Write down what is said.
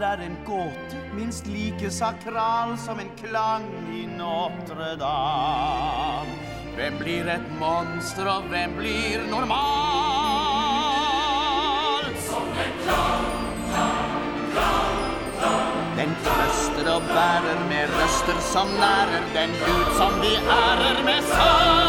Er en gåte, minst like sakral som en klang i Notre-Dame. Hvem blir et monster, og hvem blir normal? Som en klang, klang, klang, klang. Den trøster og bærer med røster som nærer den Gud som vi ærer med sang.